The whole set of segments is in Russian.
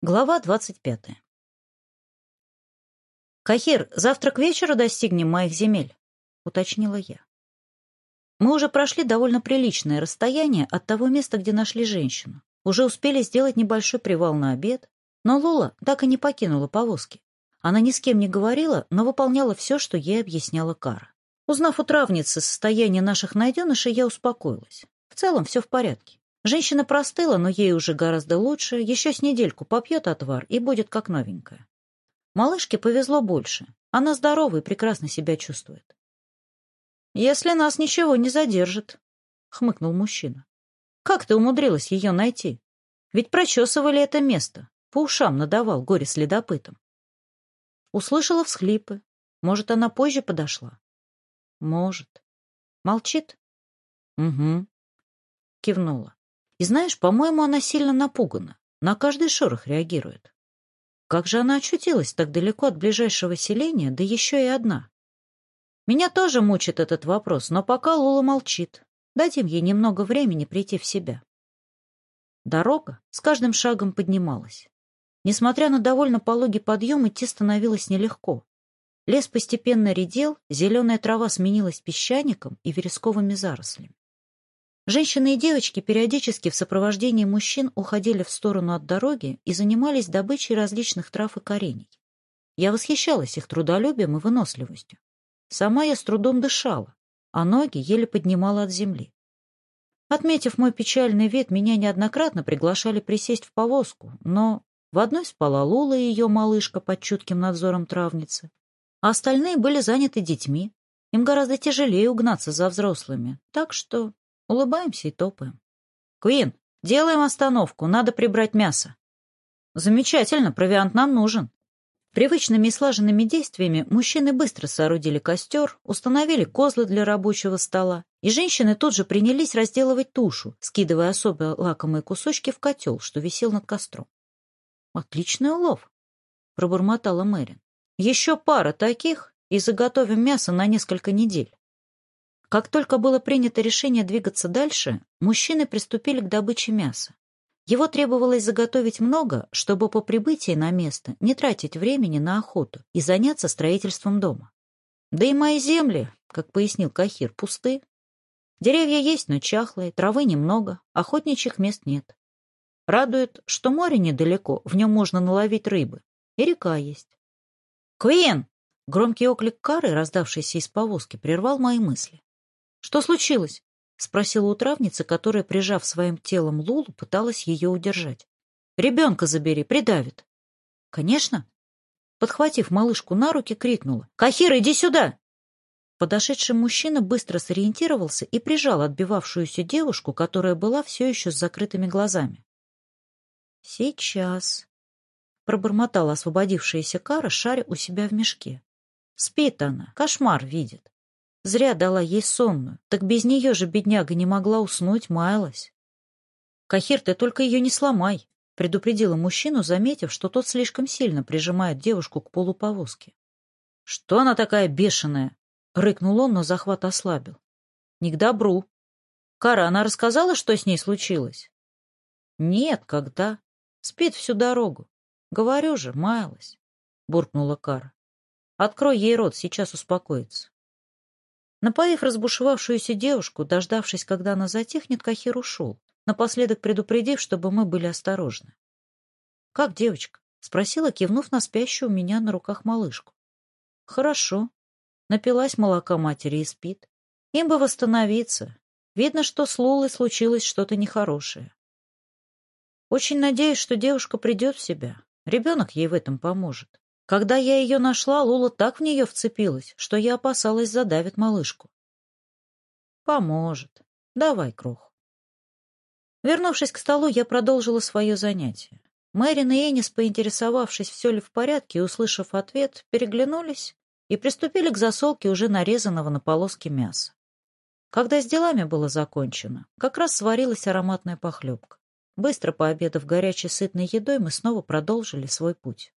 Глава 25. «Кахир, завтра к вечеру достигнем моих земель», — уточнила я. Мы уже прошли довольно приличное расстояние от того места, где нашли женщину. Уже успели сделать небольшой привал на обед, но Лола так и не покинула повозки. Она ни с кем не говорила, но выполняла все, что ей объясняла Кара. Узнав у травницы состояние наших найденышей, я успокоилась. В целом все в порядке. Женщина простыла, но ей уже гораздо лучше, еще с недельку попьет отвар и будет как новенькая. Малышке повезло больше, она здорова и прекрасно себя чувствует. «Если нас ничего не задержит», — хмыкнул мужчина. «Как ты умудрилась ее найти? Ведь прочесывали это место, по ушам надавал горе следопытам. Услышала всхлипы. Может, она позже подошла? Может. Молчит? Угу. Кивнула. И знаешь, по-моему, она сильно напугана. На каждый шорох реагирует. Как же она очутилась так далеко от ближайшего селения, да еще и одна? Меня тоже мучит этот вопрос, но пока Лула молчит. Дадим ей немного времени прийти в себя. Дорога с каждым шагом поднималась. Несмотря на довольно пологий подъем, идти становилось нелегко. Лес постепенно редел, зеленая трава сменилась песчаником и вересковыми зарослями. Женщины и девочки периодически в сопровождении мужчин уходили в сторону от дороги и занимались добычей различных трав и корений. Я восхищалась их трудолюбием и выносливостью. Сама я с трудом дышала, а ноги еле поднимала от земли. Отметив мой печальный вид, меня неоднократно приглашали присесть в повозку, но в одной спала Лула и ее малышка под чутким надзором травницы, а остальные были заняты детьми. Им гораздо тяжелее угнаться за взрослыми, так что Улыбаемся и топаем. «Квин, делаем остановку, надо прибрать мясо». «Замечательно, провиант нам нужен». Привычными и слаженными действиями мужчины быстро соорудили костер, установили козлы для рабочего стола, и женщины тут же принялись разделывать тушу, скидывая особо лакомые кусочки в котел, что висел над костром. «Отличный улов», — пробормотала Мэрин. «Еще пара таких, и заготовим мясо на несколько недель». Как только было принято решение двигаться дальше, мужчины приступили к добыче мяса. Его требовалось заготовить много, чтобы по прибытии на место не тратить времени на охоту и заняться строительством дома. Да и мои земли, как пояснил Кахир, пусты. Деревья есть, но чахлые, травы немного, охотничьих мест нет. Радует, что море недалеко, в нем можно наловить рыбы. И река есть. «Квин!» — громкий оклик Кары, раздавшийся из повозки, прервал мои мысли. Что случилось? — спросила у травницы, которая, прижав своим телом Лулу, пыталась ее удержать. — Ребенка забери, придавит. — Конечно. Подхватив малышку на руки, крикнула. — Кахир, иди сюда! Подошедший мужчина быстро сориентировался и прижал отбивавшуюся девушку, которая была все еще с закрытыми глазами. — Сейчас, — пробормотала освободившаяся кара, шаря у себя в мешке. — Спит она, кошмар видит. Зря дала ей сонную, так без нее же бедняга не могла уснуть, маялась. «Кахир, ты только ее не сломай», — предупредила мужчину, заметив, что тот слишком сильно прижимает девушку к полу повозки. «Что она такая бешеная?» — рыкнул он, но захват ослабил. «Не к добру. Кара, она рассказала, что с ней случилось?» «Нет, когда. Спит всю дорогу. Говорю же, маялась», — буркнула Кара. «Открой ей рот, сейчас успокоится». Напоив разбушевавшуюся девушку, дождавшись, когда она затихнет, Кахир ушел, напоследок предупредив, чтобы мы были осторожны. — Как девочка? — спросила, кивнув на спящую у меня на руках малышку. — Хорошо. Напилась молока матери и спит. Им бы восстановиться. Видно, что с Лулой случилось что-то нехорошее. Очень надеюсь, что девушка придет в себя. Ребенок ей в этом поможет. Когда я ее нашла, Лула так в нее вцепилась, что я опасалась задавит малышку. Поможет. Давай, крох. Вернувшись к столу, я продолжила свое занятие. Мэрин и Энис, поинтересовавшись, все ли в порядке, и услышав ответ, переглянулись и приступили к засолке уже нарезанного на полоски мяса. Когда с делами было закончено, как раз сварилась ароматная похлебка. Быстро пообедав горячей сытной едой, мы снова продолжили свой путь.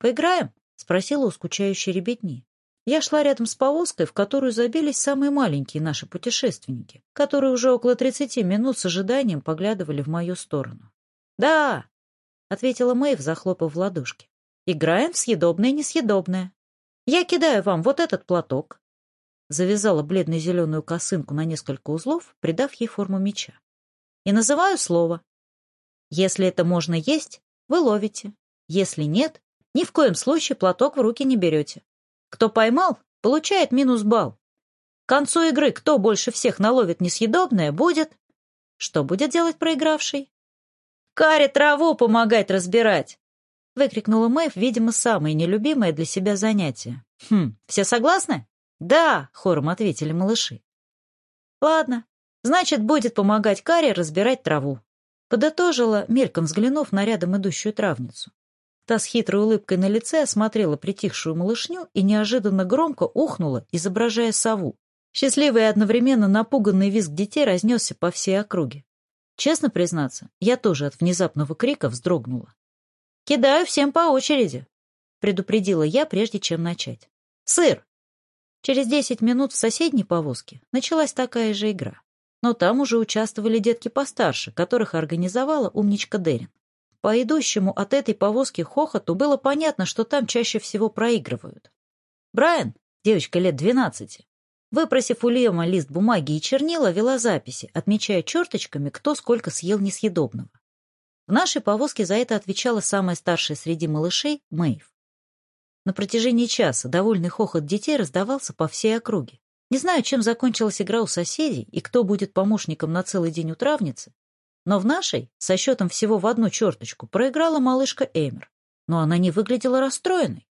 «Поиграем?» — спросила у скучающей ребятни. Я шла рядом с повозкой, в которую забились самые маленькие наши путешественники, которые уже около тридцати минут с ожиданием поглядывали в мою сторону. «Да!» — ответила Мэйв, захлопав в ладошки. «Играем в съедобное и несъедобное. Я кидаю вам вот этот платок». Завязала бледно-зеленую косынку на несколько узлов, придав ей форму меча. «И называю слово. Если это можно есть, вы ловите. Если нет, ни в коем случае платок в руки не берете. Кто поймал, получает минус балл. К концу игры кто больше всех наловит несъедобное, будет... Что будет делать проигравший? «Каре траву помогать разбирать!» — выкрикнула Мэйв, видимо, самое нелюбимое для себя занятие. «Хм, все согласны?» «Да!» — хором ответили малыши. «Ладно, значит, будет помогать Каре разбирать траву», — подытожила, мельком взглянув на рядом идущую травницу. Та с хитрой улыбкой на лице осмотрела притихшую малышню и неожиданно громко ухнула, изображая сову. Счастливый и одновременно напуганный визг детей разнесся по всей округе. Честно признаться, я тоже от внезапного крика вздрогнула. «Кидаю всем по очереди», — предупредила я, прежде чем начать. «Сыр!» Через десять минут в соседней повозке началась такая же игра. Но там уже участвовали детки постарше, которых организовала умничка Дерин. По идущему от этой повозки хохоту было понятно, что там чаще всего проигрывают. Брайан, девочка лет двенадцати, выпросив у Лема лист бумаги и чернила, вела записи, отмечая черточками, кто сколько съел несъедобного. В нашей повозке за это отвечала самая старшая среди малышей — Мэйв. На протяжении часа довольный хохот детей раздавался по всей округе. Не знаю, чем закончилась игра у соседей и кто будет помощником на целый день у травницы, но в нашей, со счетом всего в одну черточку, проиграла малышка Эмер. Но она не выглядела расстроенной.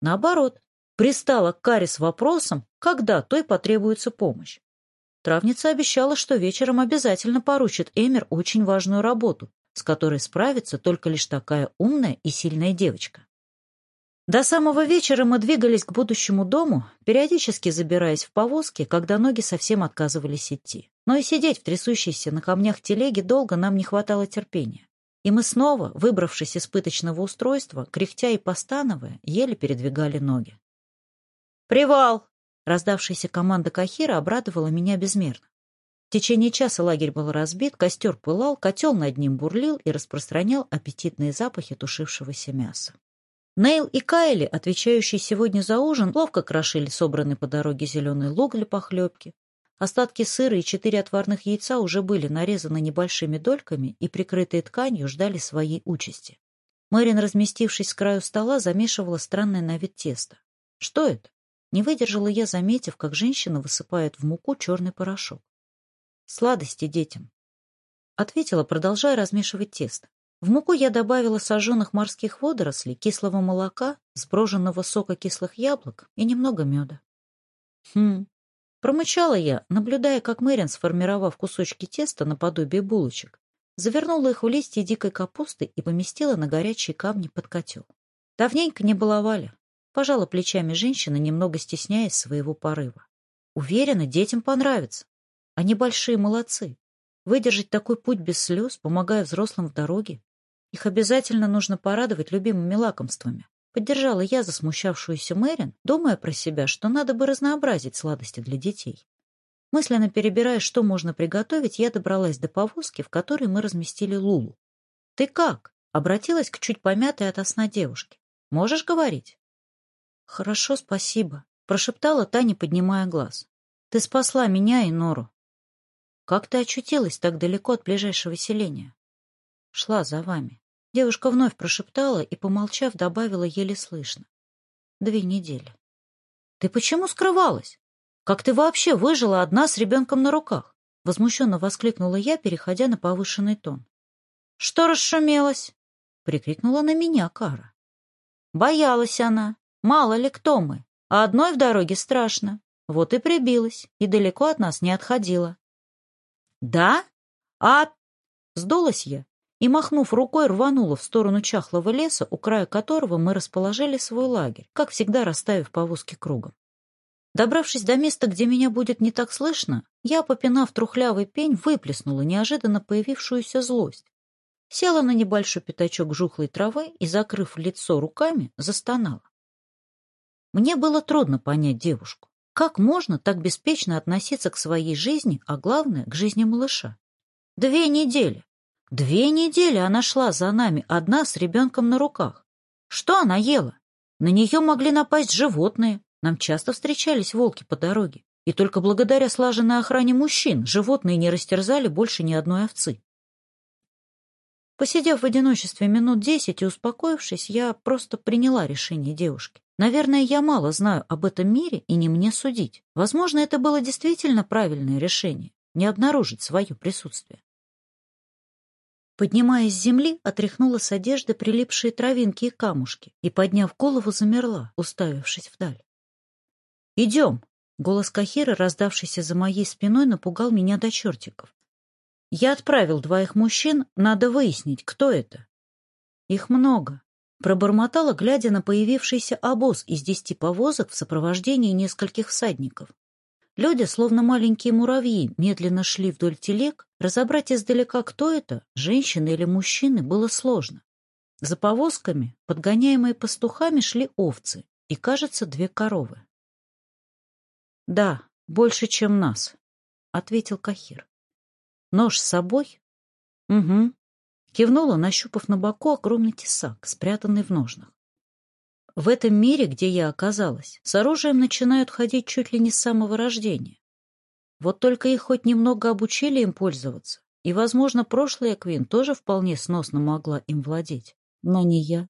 Наоборот, пристала к Каре с вопросом, когда той потребуется помощь. Травница обещала, что вечером обязательно поручит Эмер очень важную работу, с которой справится только лишь такая умная и сильная девочка. До самого вечера мы двигались к будущему дому, периодически забираясь в повозки, когда ноги совсем отказывались идти. Но и сидеть в трясущейся на камнях телеге долго нам не хватало терпения. И мы снова, выбравшись из пыточного устройства, кряхтя и постановая, еле передвигали ноги. «Привал!» — раздавшаяся команда Кахира обрадовала меня безмерно. В течение часа лагерь был разбит, костер пылал, котел над ним бурлил и распространял аппетитные запахи тушившегося мяса. Нейл и Кайли, отвечающие сегодня за ужин, ловко крошили собранный по дороге зеленый лук для похлебки, Остатки сыра и четыре отварных яйца уже были нарезаны небольшими дольками и, прикрытые тканью, ждали своей участи. Мэрин, разместившись с краю стола, замешивала странное на вид тесто. Что это? Не выдержала я, заметив, как женщина высыпает в муку черный порошок. Сладости детям. Ответила, продолжая размешивать тесто. В муку я добавила сожженных морских водорослей, кислого молока, сброженного сока кислых яблок и немного меда. Хм, Промычала я, наблюдая, как Мэрин, сформировав кусочки теста наподобие булочек, завернула их в листья дикой капусты и поместила на горячие камни под котел. Давненько не баловали. Пожала плечами женщина, немного стесняясь своего порыва. Уверена, детям понравится. Они большие молодцы. Выдержать такой путь без слез, помогая взрослым в дороге. Их обязательно нужно порадовать любимыми лакомствами. Поддержала я засмущавшуюся Мэрин, думая про себя, что надо бы разнообразить сладости для детей. Мысленно перебирая, что можно приготовить, я добралась до повозки, в которой мы разместили Лулу. «Ты как?» — обратилась к чуть помятой от сна девушке. «Можешь говорить?» «Хорошо, спасибо», — прошептала Таня, поднимая глаз. «Ты спасла меня и Нору». «Как ты очутилась так далеко от ближайшего селения?» «Шла за вами». Девушка вновь прошептала и, помолчав, добавила еле слышно. Две недели. «Ты почему скрывалась? Как ты вообще выжила одна с ребенком на руках?» Возмущенно воскликнула я, переходя на повышенный тон. «Что расшумелась?» — прикрикнула на меня Кара. «Боялась она. Мало ли кто мы. А одной в дороге страшно. Вот и прибилась, и далеко от нас не отходила». «Да? А...» — сдулась я и, махнув рукой, рванула в сторону чахлого леса, у края которого мы расположили свой лагерь, как всегда расставив повозки кругом. Добравшись до места, где меня будет не так слышно, я, попинав трухлявый пень, выплеснула неожиданно появившуюся злость. Села на небольшой пятачок жухлой травы и, закрыв лицо руками, застонала. Мне было трудно понять девушку. Как можно так беспечно относиться к своей жизни, а главное, к жизни малыша? Две недели. Две недели она шла за нами, одна с ребенком на руках. Что она ела? На нее могли напасть животные. Нам часто встречались волки по дороге. И только благодаря слаженной охране мужчин животные не растерзали больше ни одной овцы. Посидев в одиночестве минут десять и успокоившись, я просто приняла решение девушки. Наверное, я мало знаю об этом мире и не мне судить. Возможно, это было действительно правильное решение — не обнаружить свое присутствие. Поднимаясь с земли, отряхнула с одежды прилипшие травинки и камушки и, подняв голову, замерла, уставившись вдаль. «Идем!» — голос Кахира, раздавшийся за моей спиной, напугал меня до чертиков. «Я отправил двоих мужчин, надо выяснить, кто это». «Их много», — пробормотала, глядя на появившийся обоз из десяти повозок в сопровождении нескольких всадников. Люди, словно маленькие муравьи, медленно шли вдоль телег. Разобрать издалека, кто это, женщины или мужчины, было сложно. За повозками, подгоняемые пастухами, шли овцы и, кажется, две коровы. «Да, больше, чем нас», — ответил Кахир. «Нож с собой?» «Угу», — кивнула, нащупав на боку огромный тесак, спрятанный в ножнах. В этом мире, где я оказалась, с оружием начинают ходить чуть ли не с самого рождения. Вот только их хоть немного обучили им пользоваться, и, возможно, прошлая Квин тоже вполне сносно могла им владеть, но не я.